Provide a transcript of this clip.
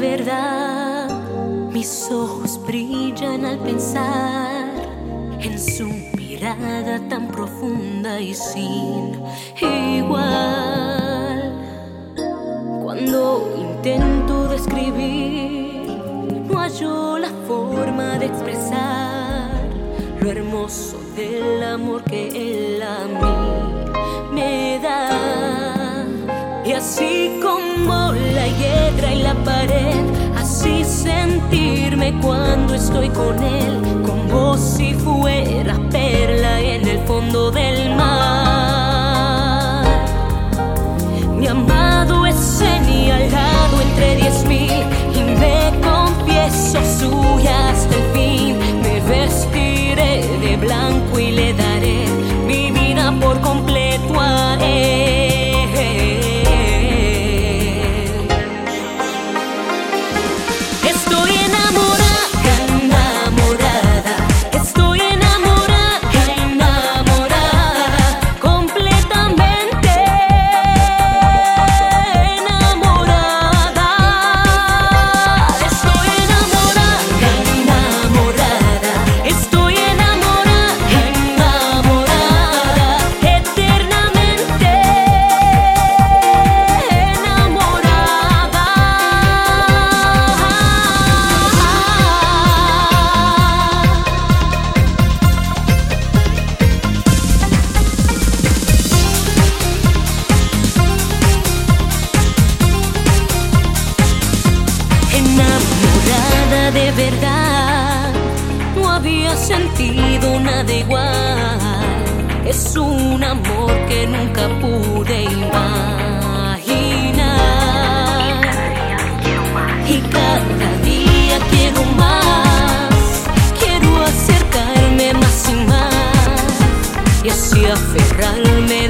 verdad. Mis ojos brillan al pensar en su mirada tan profunda y sin igual. Cuando intento describir, no hallo la forma de expresar lo hermoso del amor que él a mí me da. Y así como la hiedra y la pared, así sentirme cuando estoy con él, como si de verdad, no había sentido nada igual. Es un amor que nunca pude imaginar. Y cada día quiero más, quiero acercarme más y más y así aferrarme.